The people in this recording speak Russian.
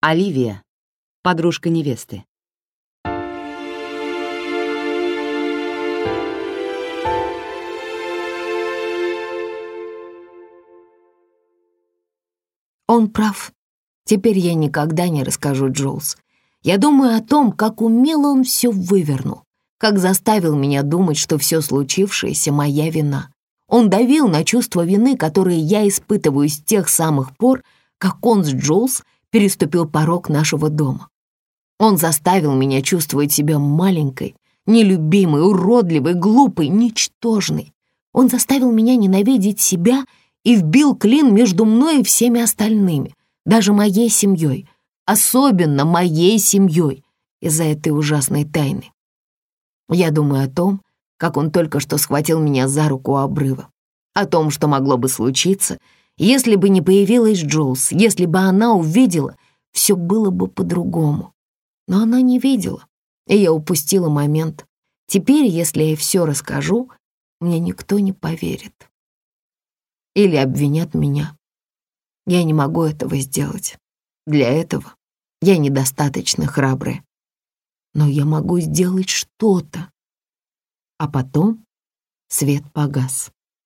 Оливия, подружка невесты. Он прав. Теперь я никогда не расскажу Джулс. Я думаю о том, как умело он все вывернул, как заставил меня думать, что все случившееся — моя вина. Он давил на чувство вины, которые я испытываю с тех самых пор, как он с Джулс переступил порог нашего дома. Он заставил меня чувствовать себя маленькой, нелюбимой, уродливой, глупой, ничтожной. Он заставил меня ненавидеть себя и вбил клин между мной и всеми остальными, даже моей семьей, особенно моей семьей, из-за этой ужасной тайны. Я думаю о том, как он только что схватил меня за руку у обрыва, о том, что могло бы случиться, если бы не появилась Джулс, если бы она увидела, все было бы по-другому. Но она не видела, и я упустила момент. Теперь, если я все расскажу, мне никто не поверит. Или обвинят меня. Я не могу этого сделать. Для этого я недостаточно храбрая. Но я могу сделать что-то. А потом свет погас.